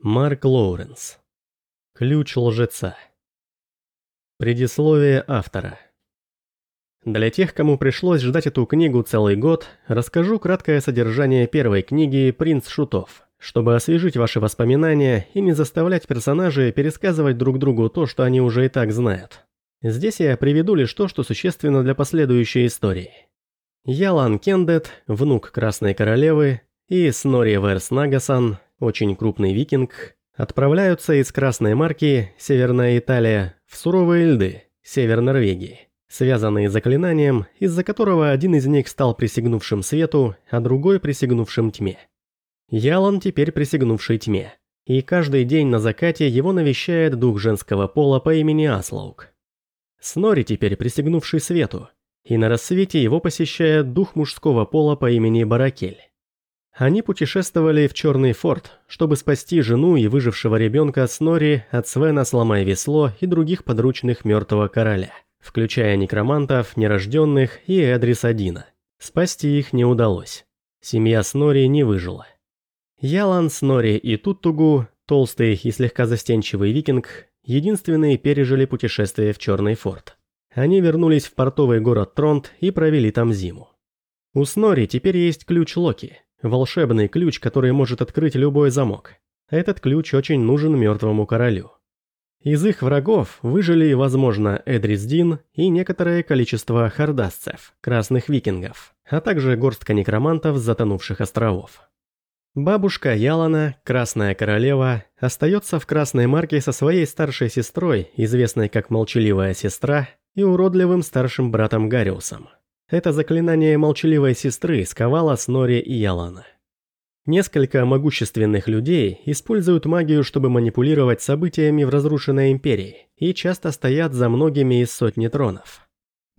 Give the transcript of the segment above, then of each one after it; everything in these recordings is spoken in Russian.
Марк Лоуренс. Ключ лжеца. Предисловие автора. Для тех, кому пришлось ждать эту книгу целый год, расскажу краткое содержание первой книги «Принц шутов», чтобы освежить ваши воспоминания и не заставлять персонажей пересказывать друг другу то, что они уже и так знают. Здесь я приведу лишь то, что существенно для последующей истории. Ялан Кендет, внук Красной Королевы, и Снори Верс Нагасан, очень крупный викинг, отправляются из Красной Марки, Северная Италия, в суровые льды, Север Норвегии, связанные заклинанием, из-за которого один из них стал присягнувшим свету, а другой присягнувшим тьме. Ялан теперь присягнувший тьме, и каждый день на закате его навещает дух женского пола по имени Аслаук. Снори теперь присягнувший свету, и на рассвете его посещает дух мужского пола по имени Баракель. Они путешествовали в Черный форт, чтобы спасти жену и выжившего ребенка Снори от Свена Сломай Весло и других подручных мертвого короля, включая некромантов, нерожденных и Эдрис Адина. Спасти их не удалось. Семья Снори не выжила. Ялан, Снори и Туттугу, толстый и слегка застенчивый викинг, единственные пережили путешествие в Черный форт. Они вернулись в портовый город Тронт и провели там зиму. У Снори теперь есть ключ Локи – Волшебный ключ, который может открыть любой замок. Этот ключ очень нужен мертвому королю. Из их врагов выжили, возможно, Эдрисдин и некоторое количество хардасцев, красных викингов, а также горстка некромантов с затонувших островов. Бабушка Ялана, Красная Королева, остается в Красной Марке со своей старшей сестрой, известной как Молчаливая Сестра, и уродливым старшим братом Гариусом. Это заклинание молчаливой сестры сковало Снори и Ялана. Несколько могущественных людей используют магию, чтобы манипулировать событиями в разрушенной империи, и часто стоят за многими из сотни тронов.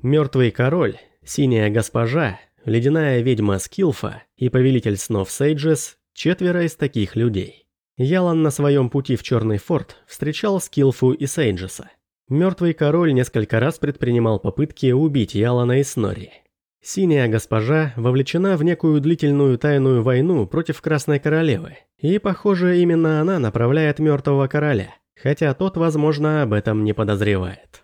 Мертвый король, синяя госпожа, ледяная ведьма Скилфа и повелитель снов Сейджес – четверо из таких людей. Ялан на своем пути в Черный форт встречал Скилфу и Сейджеса. Мертвый король несколько раз предпринимал попытки убить Ялана и Снори. Синяя госпожа вовлечена в некую длительную тайную войну против Красной Королевы, и, похоже, именно она направляет мертвого короля, хотя тот, возможно, об этом не подозревает.